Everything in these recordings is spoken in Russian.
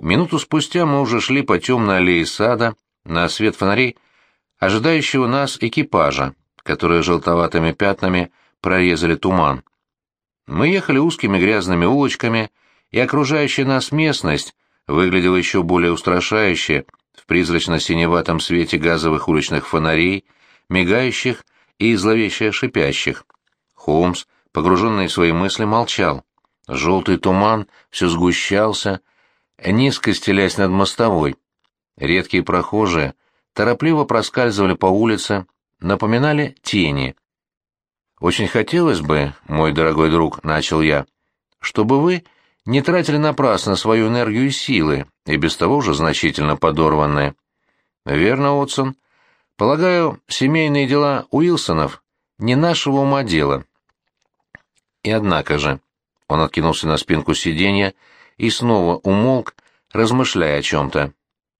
Минуту спустя мы уже шли по темной аллее сада на свет фонарей, ожидающего нас экипажа, которые желтоватыми пятнами прорезали туман. Мы ехали узкими грязными улочками, и окружающая нас местность выглядела еще более устрашающе в призрачно-синеватом свете газовых уличных фонарей, мигающих и зловеще шипящих. Холмс, погруженный в свои мысли, молчал. Желтый туман все сгущался, низко стелясь над мостовой. Редкие прохожие торопливо проскальзывали по улице, напоминали тени. «Очень хотелось бы, мой дорогой друг, — начал я, — чтобы вы не тратили напрасно свою энергию и силы, и без того уже значительно подорванные». «Верно, Отсон. Полагаю, семейные дела Уилсонов не нашего ума дело». И однако же, он откинулся на спинку сиденья и снова умолк, размышляя о чем-то.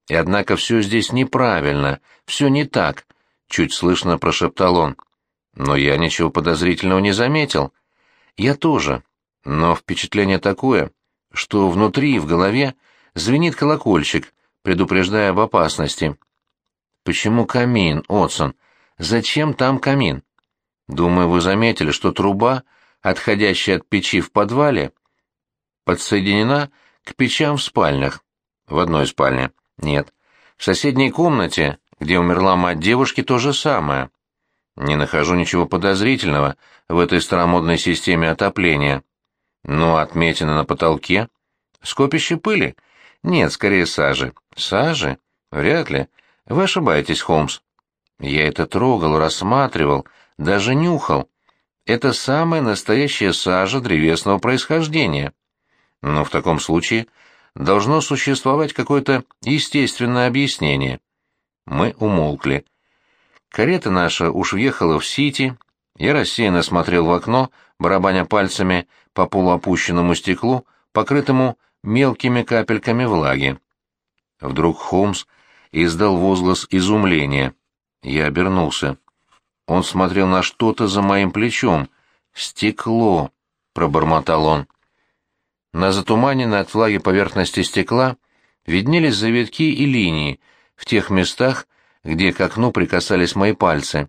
«И однако все здесь неправильно, все не так», — чуть слышно прошептал он. «Но я ничего подозрительного не заметил. Я тоже. Но впечатление такое, что внутри, в голове, звенит колокольчик, предупреждая об опасности. Почему камин, Отсон? Зачем там камин? Думаю, вы заметили, что труба, отходящая от печи в подвале, подсоединена к печам в спальнях. В одной спальне. Нет. В соседней комнате, где умерла мать девушки, то же самое. Не нахожу ничего подозрительного в этой старомодной системе отопления. Ну, отметина на потолке. Скопище пыли? Нет, скорее сажи. Сажи? Вряд ли. Вы ошибаетесь, Холмс. Я это трогал, рассматривал, даже нюхал. Это самая настоящая сажа древесного происхождения. Но в таком случае должно существовать какое-то естественное объяснение. Мы умолкли. Карета наша уж въехала в Сити, я рассеянно смотрел в окно, барабаня пальцами по полуопущенному стеклу, покрытому мелкими капельками влаги. Вдруг Холмс издал возглас изумления. Я обернулся. Он смотрел на что-то за моим плечом. «Стекло!» — пробормотал он. На затуманенной от влаги поверхности стекла виднелись завитки и линии в тех местах, где к окну прикасались мои пальцы.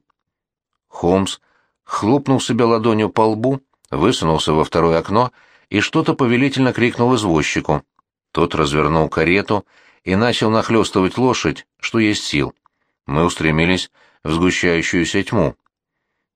Холмс хлопнул себя ладонью по лбу, высунулся во второе окно и что-то повелительно крикнул извозчику. Тот развернул карету и начал нахлестывать лошадь, что есть сил. Мы устремились в сгущающуюся тьму.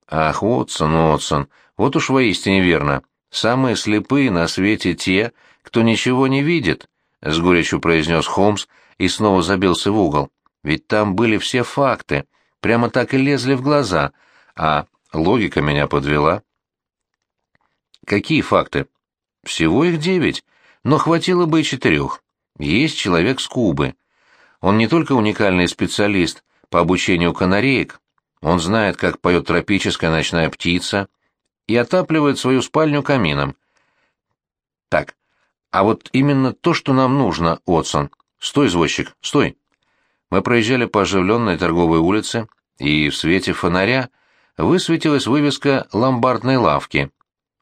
Ах, Уотсон, Уотсон, вот уж воистине верно. Самые слепые на свете те, кто ничего не видит, — с горечью произнес Холмс и снова забился в угол. Ведь там были все факты, прямо так и лезли в глаза, а логика меня подвела. Какие факты? Всего их девять, но хватило бы и четырех. Есть человек с Кубы. Он не только уникальный специалист по обучению канареек, он знает, как поет тропическая ночная птица — и отапливает свою спальню камином. Так, а вот именно то, что нам нужно, Отсон. Стой, извозчик, стой. Мы проезжали по оживленной торговой улице, и в свете фонаря высветилась вывеска ломбардной лавки.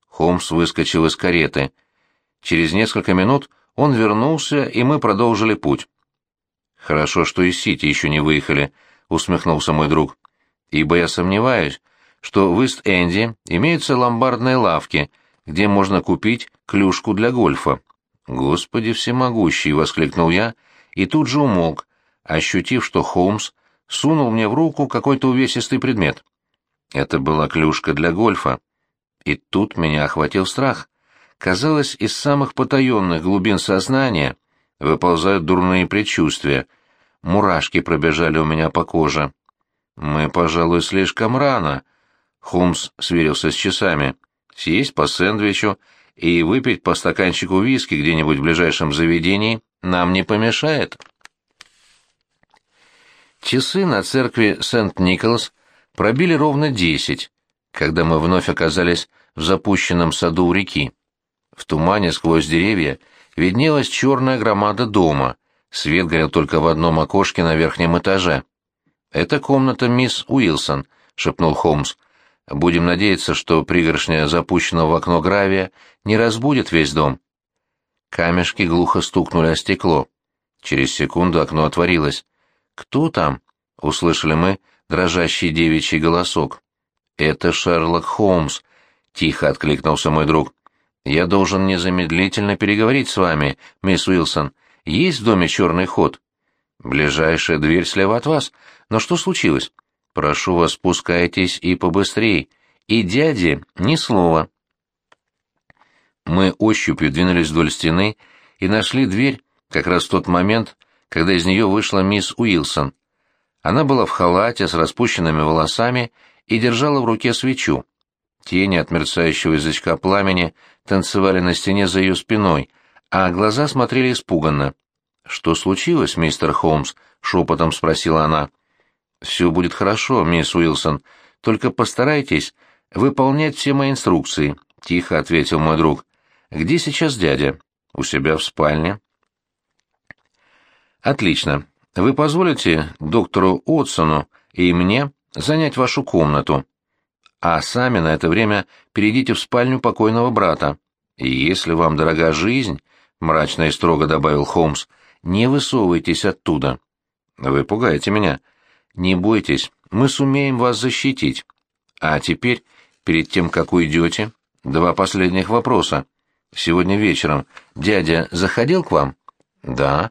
Холмс выскочил из кареты. Через несколько минут он вернулся, и мы продолжили путь. «Хорошо, что из Сити еще не выехали», — усмехнулся мой друг. «Ибо я сомневаюсь, что в Ист-Энди имеются ломбардные лавки, где можно купить клюшку для гольфа. «Господи всемогущий!» — воскликнул я, и тут же умолк, ощутив, что Холмс сунул мне в руку какой-то увесистый предмет. Это была клюшка для гольфа. И тут меня охватил страх. Казалось, из самых потаенных глубин сознания выползают дурные предчувствия. Мурашки пробежали у меня по коже. Мы, пожалуй, слишком рано Холмс сверился с часами. Съесть по сэндвичу и выпить по стаканчику виски где-нибудь в ближайшем заведении нам не помешает. Часы на церкви Сент-Николас пробили ровно десять, когда мы вновь оказались в запущенном саду у реки. В тумане сквозь деревья виднелась черная громада дома, свет горел только в одном окошке на верхнем этаже. «Это комната мисс Уилсон», — шепнул Холмс. Будем надеяться, что пригоршня запущенного в окно гравия не разбудит весь дом. Камешки глухо стукнули о стекло. Через секунду окно отворилось. «Кто там?» — услышали мы дрожащий девичий голосок. «Это Шерлок Холмс», — тихо откликнулся мой друг. «Я должен незамедлительно переговорить с вами, мисс Уилсон. Есть в доме черный ход?» «Ближайшая дверь слева от вас. Но что случилось?» «Прошу вас, спускайтесь и побыстрей. И дяде ни слова». Мы ощупью двинулись вдоль стены и нашли дверь как раз в тот момент, когда из нее вышла мисс Уилсон. Она была в халате с распущенными волосами и держала в руке свечу. Тени от мерцающего язычка пламени танцевали на стене за ее спиной, а глаза смотрели испуганно. «Что случилось, мистер Холмс?» — шепотом спросила она. «Все будет хорошо, мисс Уилсон, только постарайтесь выполнять все мои инструкции», — тихо ответил мой друг. «Где сейчас дядя?» «У себя в спальне». «Отлично. Вы позволите доктору Отсону и мне занять вашу комнату, а сами на это время перейдите в спальню покойного брата. И если вам дорога жизнь, — мрачно и строго добавил Холмс, — не высовывайтесь оттуда. Вы пугаете меня. Не бойтесь, мы сумеем вас защитить. А теперь, перед тем, как уйдете, два последних вопроса. Сегодня вечером дядя заходил к вам? Да.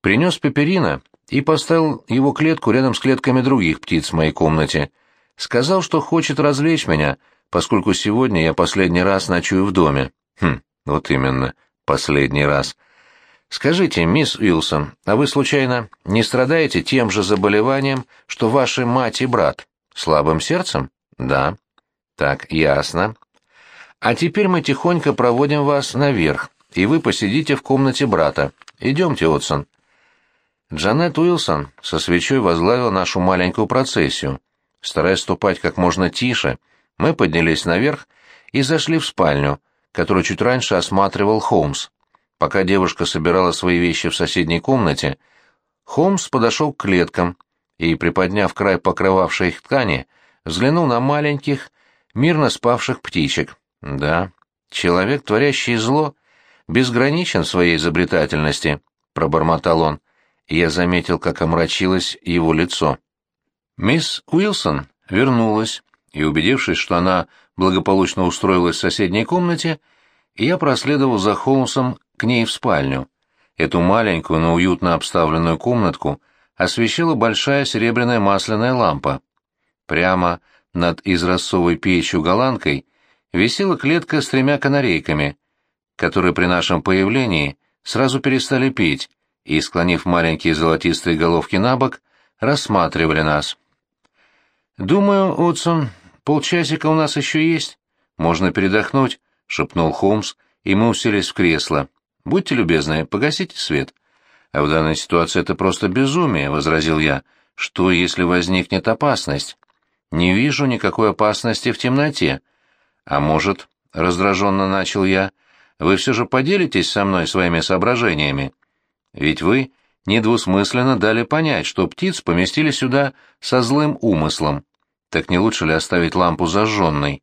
Принес пеперина и поставил его клетку рядом с клетками других птиц в моей комнате. Сказал, что хочет развлечь меня, поскольку сегодня я последний раз ночую в доме. Хм, вот именно, последний раз. Скажите, мисс Уилсон, а вы случайно не страдаете тем же заболеванием, что ваши мать и брат? Слабым сердцем? Да. Так, ясно. А теперь мы тихонько проводим вас наверх, и вы посидите в комнате брата. Идемте, Отсон. Джанет Уилсон со свечой возглавила нашу маленькую процессию. Стараясь ступать как можно тише, мы поднялись наверх и зашли в спальню, которую чуть раньше осматривал Холмс. Пока девушка собирала свои вещи в соседней комнате, Холмс подошел к клеткам и, приподняв край покрывавшей их ткани, взглянул на маленьких, мирно спавших птичек. Да, человек, творящий зло, безграничен в своей изобретательности, — пробормотал он я заметил, как омрачилось его лицо. Мисс Уилсон вернулась, и, убедившись, что она благополучно устроилась в соседней комнате, я проследовал за Холмсом к ней в спальню. Эту маленькую, но уютно обставленную комнатку освещала большая серебряная масляная лампа. Прямо над изразцовой печью-голландкой висела клетка с тремя канарейками, которые при нашем появлении сразу перестали петь, и, склонив маленькие золотистые головки на бок, рассматривали нас. «Думаю, Отсон, полчасика у нас еще есть. Можно передохнуть», — шепнул Холмс, и мы уселись в кресло. «Будьте любезны, погасите свет». «А в данной ситуации это просто безумие», — возразил я. «Что, если возникнет опасность?» «Не вижу никакой опасности в темноте». «А может, — раздраженно начал я, — вы все же поделитесь со мной своими соображениями?» Ведь вы недвусмысленно дали понять, что птиц поместили сюда со злым умыслом. Так не лучше ли оставить лампу зажженной?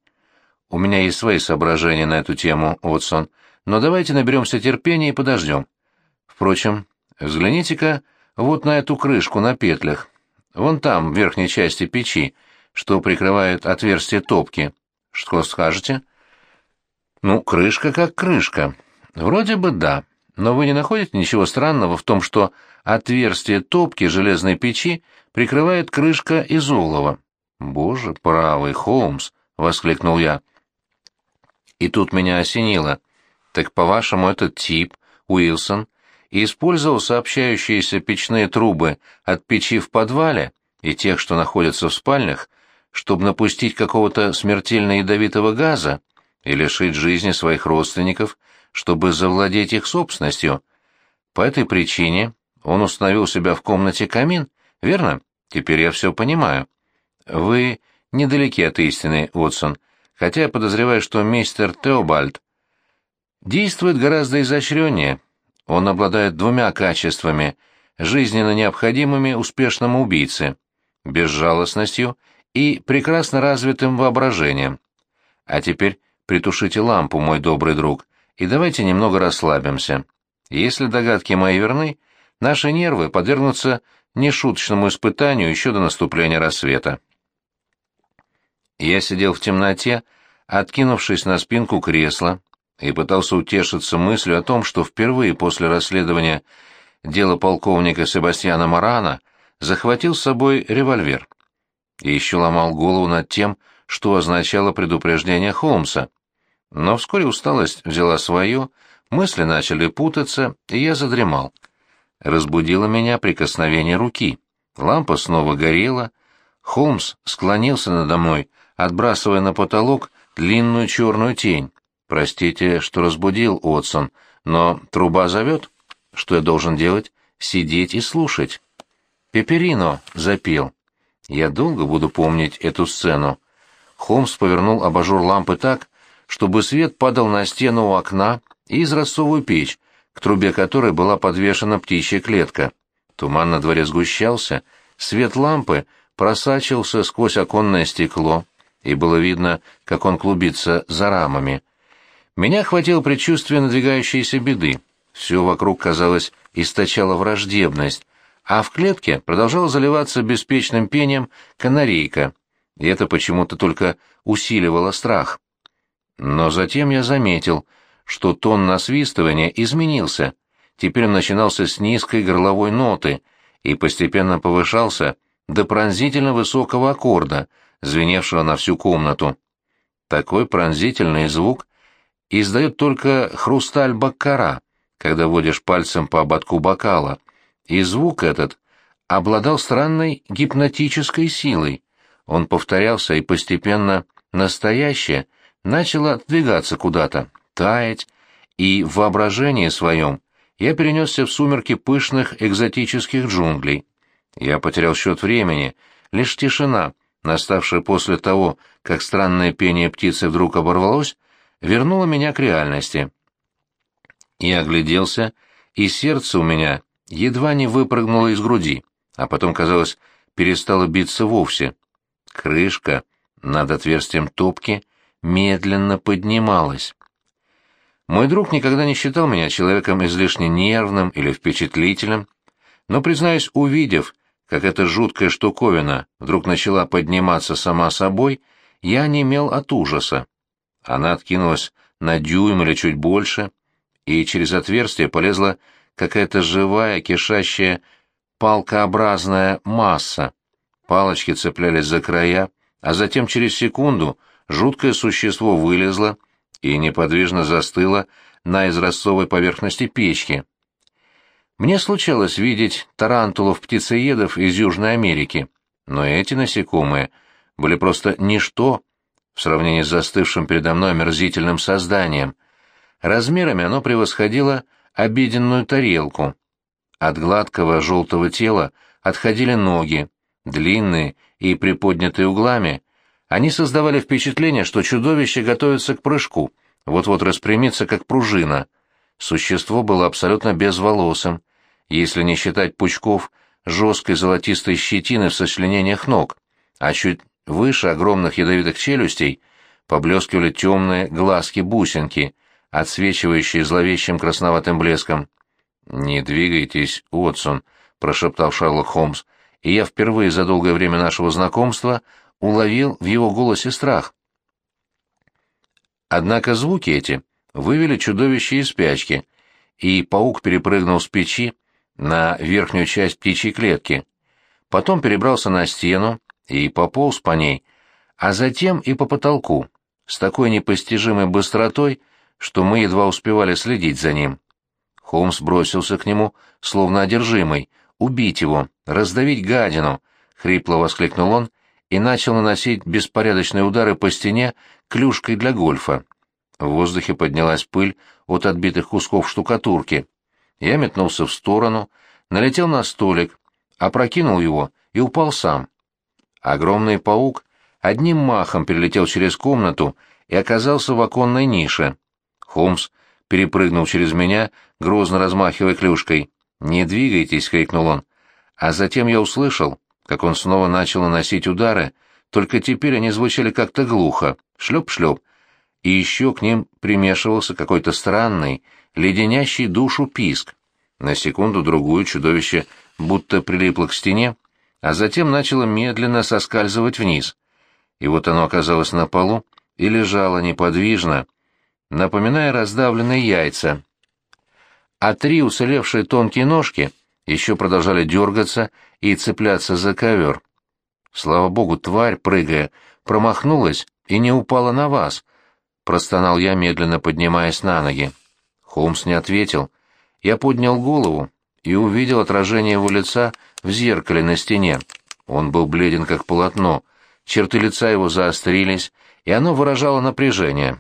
У меня есть свои соображения на эту тему, Отсон, но давайте наберемся терпения и подождем. Впрочем, взгляните-ка вот на эту крышку на петлях. Вон там, в верхней части печи, что прикрывает отверстие топки. Что скажете? Ну, крышка как крышка. Вроде бы да. Но вы не находите ничего странного в том, что отверстие топки железной печи прикрывает крышка из олова? Боже, правый, Холмс, воскликнул я. И тут меня осенило. Так, по-вашему, этот тип, Уилсон, использовал сообщающиеся печные трубы от печи в подвале и тех, что находятся в спальнях, чтобы напустить какого-то смертельно ядовитого газа и лишить жизни своих родственников чтобы завладеть их собственностью. По этой причине он установил себя в комнате камин, верно? Теперь я все понимаю. Вы недалеки от истины, Уотсон, хотя я подозреваю, что мистер Теобальд действует гораздо изощреннее. Он обладает двумя качествами, жизненно необходимыми успешному убийце — безжалостностью и прекрасно развитым воображением. А теперь притушите лампу, мой добрый друг, и давайте немного расслабимся. Если догадки мои верны, наши нервы подвергнутся нешуточному испытанию еще до наступления рассвета. Я сидел в темноте, откинувшись на спинку кресла, и пытался утешиться мыслью о том, что впервые после расследования дела полковника Себастьяна Марана захватил с собой револьвер. И еще ломал голову над тем, что означало предупреждение Холмса. Но вскоре усталость взяла свое, мысли начали путаться, и я задремал. Разбудило меня прикосновение руки. Лампа снова горела. Холмс склонился надо мной, отбрасывая на потолок длинную черную тень. «Простите, что разбудил, Отсон, но труба зовет. Что я должен делать? Сидеть и слушать». «Пеперино!» — запел. Я долго буду помнить эту сцену. Холмс повернул абажур лампы так, чтобы свет падал на стену у окна и изразцовую печь, к трубе которой была подвешена птичья клетка. Туман на дворе сгущался, свет лампы просачивался сквозь оконное стекло, и было видно, как он клубится за рамами. Меня охватило предчувствие надвигающейся беды. Все вокруг, казалось, источало враждебность, а в клетке продолжала заливаться беспечным пением канарейка, и это почему-то только усиливало страх. Но затем я заметил, что тон насвистывания изменился. Теперь он начинался с низкой горловой ноты и постепенно повышался до пронзительно высокого аккорда, звеневшего на всю комнату. Такой пронзительный звук издает только хрусталь баккара, когда водишь пальцем по ободку бокала, и звук этот обладал странной гипнотической силой. Он повторялся, и постепенно настоящее начало отдвигаться куда-то, таять, и в воображении своем я перенесся в сумерки пышных экзотических джунглей. Я потерял счет времени, лишь тишина, наставшая после того, как странное пение птицы вдруг оборвалось, вернула меня к реальности. Я огляделся, и сердце у меня едва не выпрыгнуло из груди, а потом, казалось, перестало биться вовсе. Крышка над отверстием топки медленно поднималась. Мой друг никогда не считал меня человеком излишне нервным или впечатлительным, но, признаюсь, увидев, как эта жуткая штуковина вдруг начала подниматься сама собой, я не имел от ужаса. Она откинулась на дюйм или чуть больше, и через отверстие полезла какая-то живая, кишащая, палкообразная масса. Палочки цеплялись за края, а затем через секунду жуткое существо вылезло и неподвижно застыло на изразцовой поверхности печки. Мне случалось видеть тарантулов-птицеедов из Южной Америки, но эти насекомые были просто ничто в сравнении с застывшим передо мной омерзительным созданием. Размерами оно превосходило обеденную тарелку. От гладкого желтого тела отходили ноги, длинные и приподнятые углами. Они создавали впечатление, что чудовище готовится к прыжку, вот-вот распрямится, как пружина. Существо было абсолютно безволосым, если не считать пучков жесткой золотистой щетины в сочленениях ног, а чуть выше огромных ядовитых челюстей поблескивали темные глазки-бусинки — отсвечивающие зловещим красноватым блеском. «Не двигайтесь, Уотсон», — прошептал Шерлок Холмс, и я впервые за долгое время нашего знакомства уловил в его голосе страх. Однако звуки эти вывели чудовище из спячки, и паук перепрыгнул с печи на верхнюю часть птичьей клетки, потом перебрался на стену и пополз по ней, а затем и по потолку, с такой непостижимой быстротой, что мы едва успевали следить за ним. Холмс бросился к нему, словно одержимый. «Убить его! Раздавить гадину!» — хрипло воскликнул он и начал наносить беспорядочные удары по стене клюшкой для гольфа. В воздухе поднялась пыль от отбитых кусков штукатурки. Я метнулся в сторону, налетел на столик, опрокинул его и упал сам. Огромный паук одним махом перелетел через комнату и оказался в оконной нише. Холмс перепрыгнул через меня, грозно размахивая клюшкой. «Не двигайтесь!» — крикнул он. А затем я услышал, как он снова начал наносить удары, только теперь они звучали как-то глухо, шлеп-шлеп, и еще к ним примешивался какой-то странный, леденящий душу писк. На секунду-другую чудовище будто прилипло к стене, а затем начало медленно соскальзывать вниз. И вот оно оказалось на полу и лежало неподвижно, напоминая раздавленные яйца. А три уцелевшие тонкие ножки еще продолжали дергаться и цепляться за ковер. Слава богу, тварь, прыгая, промахнулась и не упала на вас, простонал я, медленно поднимаясь на ноги. Холмс не ответил. Я поднял голову и увидел отражение его лица в зеркале на стене. Он был бледен, как полотно, черты лица его заострились, и оно выражало напряжение.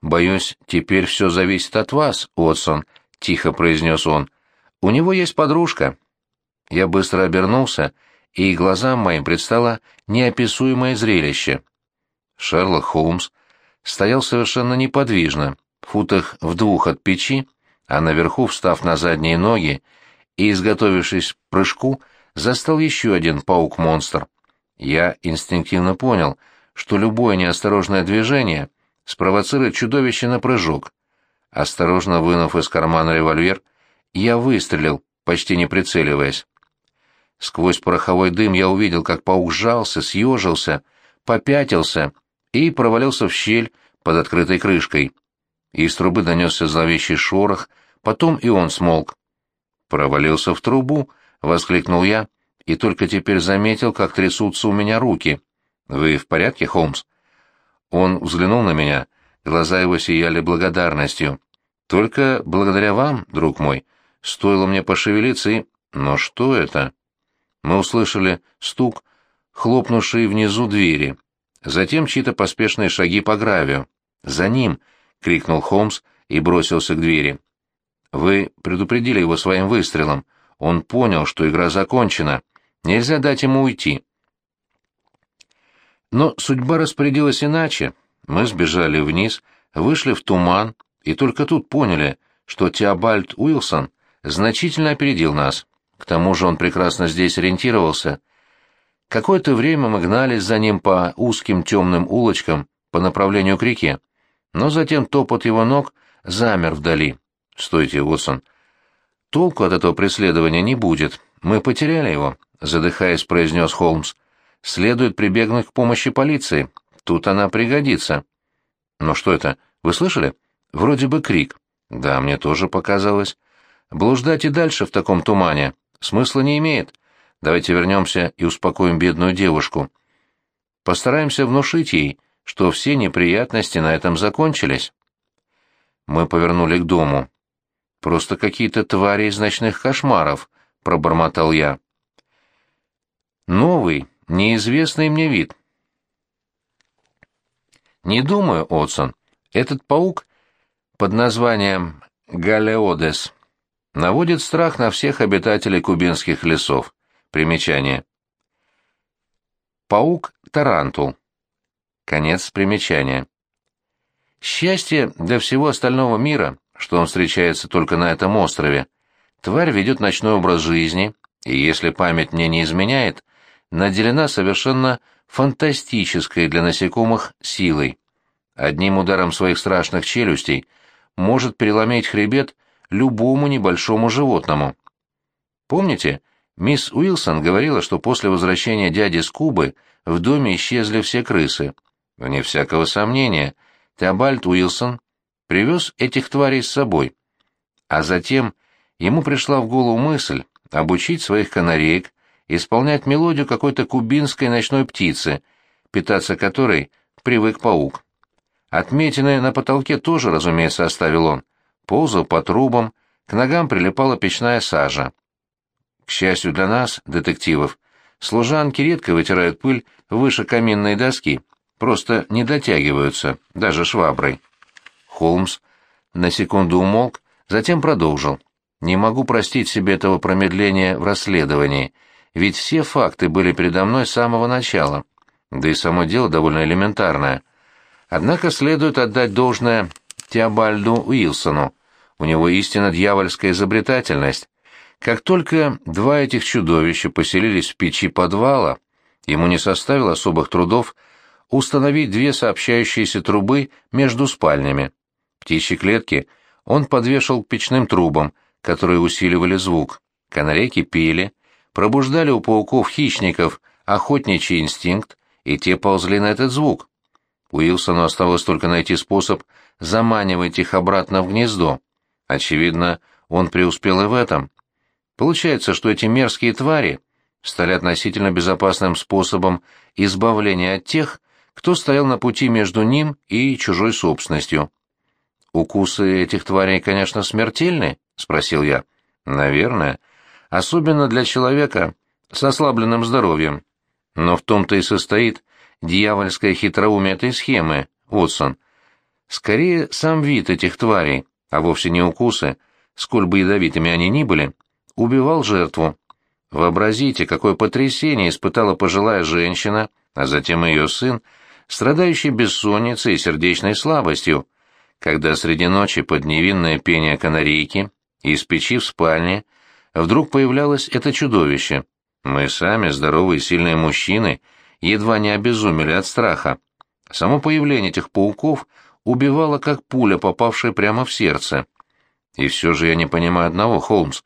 «Боюсь, теперь все зависит от вас, Уотсон», — тихо произнес он. «У него есть подружка». Я быстро обернулся, и глазам моим предстало неописуемое зрелище. Шерлок Холмс стоял совершенно неподвижно, в футах в двух от печи, а наверху, встав на задние ноги и изготовившись к прыжку, застал еще один паук-монстр. Я инстинктивно понял, что любое неосторожное движение спровоцирует чудовище на прыжок. Осторожно вынув из кармана револьвер, я выстрелил, почти не прицеливаясь. Сквозь пороховой дым я увидел, как паук сжался, съежился, попятился и провалился в щель под открытой крышкой. Из трубы донесся зловещий шорох, потом и он смолк. «Провалился в трубу!» — воскликнул я, и только теперь заметил, как трясутся у меня руки. «Вы в порядке, Холмс?» Он взглянул на меня, глаза его сияли благодарностью. «Только благодаря вам, друг мой, стоило мне пошевелиться и...» «Но что это?» Мы услышали стук, хлопнувший внизу двери. Затем чьи-то поспешные шаги по гравию. «За ним!» — крикнул Холмс и бросился к двери. «Вы предупредили его своим выстрелом. Он понял, что игра закончена. Нельзя дать ему уйти». Но судьба распорядилась иначе. Мы сбежали вниз, вышли в туман, и только тут поняли, что Теобальд Уилсон значительно опередил нас. К тому же он прекрасно здесь ориентировался — Какое-то время мы гнались за ним по узким темным улочкам по направлению к реке, но затем топот его ног замер вдали. «Стойте, Уотсон. Толку от этого преследования не будет. Мы потеряли его», — задыхаясь, произнес Холмс. «Следует прибегнуть к помощи полиции. Тут она пригодится». «Но что это? Вы слышали? Вроде бы крик». «Да, мне тоже показалось. Блуждать и дальше в таком тумане смысла не имеет. Давайте вернемся и успокоим бедную девушку. Постараемся внушить ей, что все неприятности на этом закончились. Мы повернули к дому. Просто какие-то твари из ночных кошмаров, пробормотал я. Новый, неизвестный мне вид. Не думаю, Уотсон, этот паук под названием Галеодес наводит страх на всех обитателей кубинских лесов. Примечание. Паук-тарантул. Конец примечания. Счастье для всего остального мира, что он встречается только на этом острове. Тварь ведет ночной образ жизни, и если память мне не изменяет, наделена совершенно фантастической для насекомых силой. Одним ударом своих страшных челюстей может переломить хребет любому небольшому животному. Помните, Мисс Уилсон говорила, что после возвращения дяди с Кубы в доме исчезли все крысы. Вне всякого сомнения, Теобальд Уилсон привез этих тварей с собой. А затем ему пришла в голову мысль обучить своих канареек исполнять мелодию какой-то кубинской ночной птицы, питаться которой привык паук. Отметины на потолке тоже, разумеется, оставил он. Ползал по трубам, к ногам прилипала печная сажа. К счастью для нас, детективов, служанки редко вытирают пыль выше каминной доски, просто не дотягиваются, даже шваброй. Холмс на секунду умолк, затем продолжил. «Не могу простить себе этого промедления в расследовании, ведь все факты были передо мной с самого начала, да и само дело довольно элементарное. Однако следует отдать должное Теобальду Уилсону, у него истинно дьявольская изобретательность. Как только два этих чудовища поселились в печи подвала, ему не составило особых трудов установить две сообщающиеся трубы между спальнями. Птичьи клетки он подвешал к печным трубам, которые усиливали звук. Канарейки пели, пробуждали у пауков-хищников охотничий инстинкт, и те ползли на этот звук. Уилсону оставалось только найти способ заманивать их обратно в гнездо. Очевидно, он преуспел и в этом. Получается, что эти мерзкие твари стали относительно безопасным способом избавления от тех, кто стоял на пути между ним и чужой собственностью. «Укусы этих тварей, конечно, смертельны?» — спросил я. «Наверное. Особенно для человека с ослабленным здоровьем. Но в том-то и состоит дьявольское хитроумие этой схемы, Уотсон. Скорее, сам вид этих тварей, а вовсе не укусы, сколь бы ядовитыми они ни были, убивал жертву. Вообразите, какое потрясение испытала пожилая женщина, а затем ее сын, страдающий бессонницей и сердечной слабостью, когда среди ночи под невинное пение канарейки из печи в спальне вдруг появлялось это чудовище. Мы сами, здоровые и сильные мужчины, едва не обезумели от страха. Само появление этих пауков убивало, как пуля, попавшая прямо в сердце. И все же я не понимаю одного, Холмс.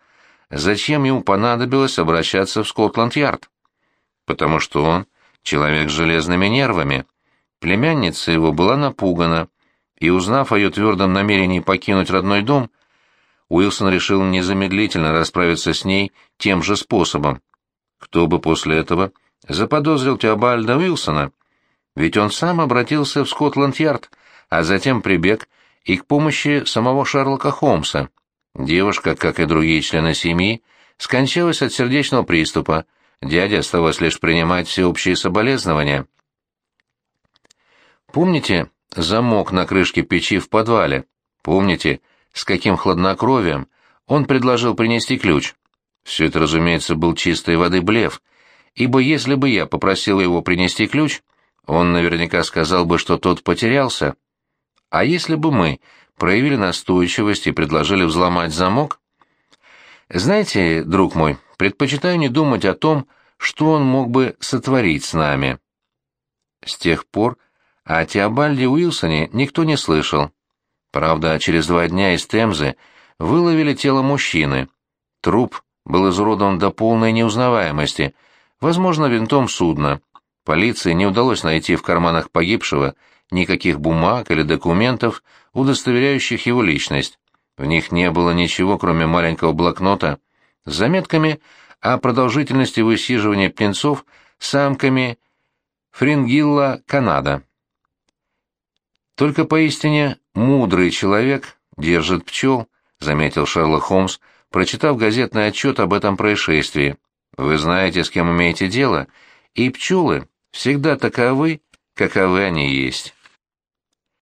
Зачем ему понадобилось обращаться в Скотланд-Ярд? Потому что он человек с железными нервами. Племянница его была напугана, и, узнав о ее твердом намерении покинуть родной дом, Уилсон решил незамедлительно расправиться с ней тем же способом. Кто бы после этого заподозрил Теобальда Уилсона? Ведь он сам обратился в Скотланд-Ярд, а затем прибег и к помощи самого Шерлока Холмса. Девушка, как и другие члены семьи, скончалась от сердечного приступа, дяде оставалось лишь принимать всеобщие соболезнования. Помните замок на крышке печи в подвале? Помните, с каким хладнокровием он предложил принести ключ? Все это, разумеется, был чистой воды блеф, ибо если бы я попросил его принести ключ, он наверняка сказал бы, что тот потерялся. А если бы мы проявили настойчивость и предложили взломать замок? Знаете, друг мой, предпочитаю не думать о том, что он мог бы сотворить с нами. С тех пор о Теобальде Уилсоне никто не слышал. Правда, через два дня из Темзы выловили тело мужчины. Труп был изуродован до полной неузнаваемости, возможно, винтом судна. Полиции не удалось найти в карманах погибшего никаких бумаг или документов, удостоверяющих его личность. В них не было ничего, кроме маленького блокнота с заметками о продолжительности высиживания птенцов самками Фрингилла Канада. Только поистине мудрый человек держит пчел, заметил Шерлок Холмс, прочитав газетный отчет об этом происшествии. Вы знаете, с кем имеете дело, и пчелы всегда таковы, каковы они есть.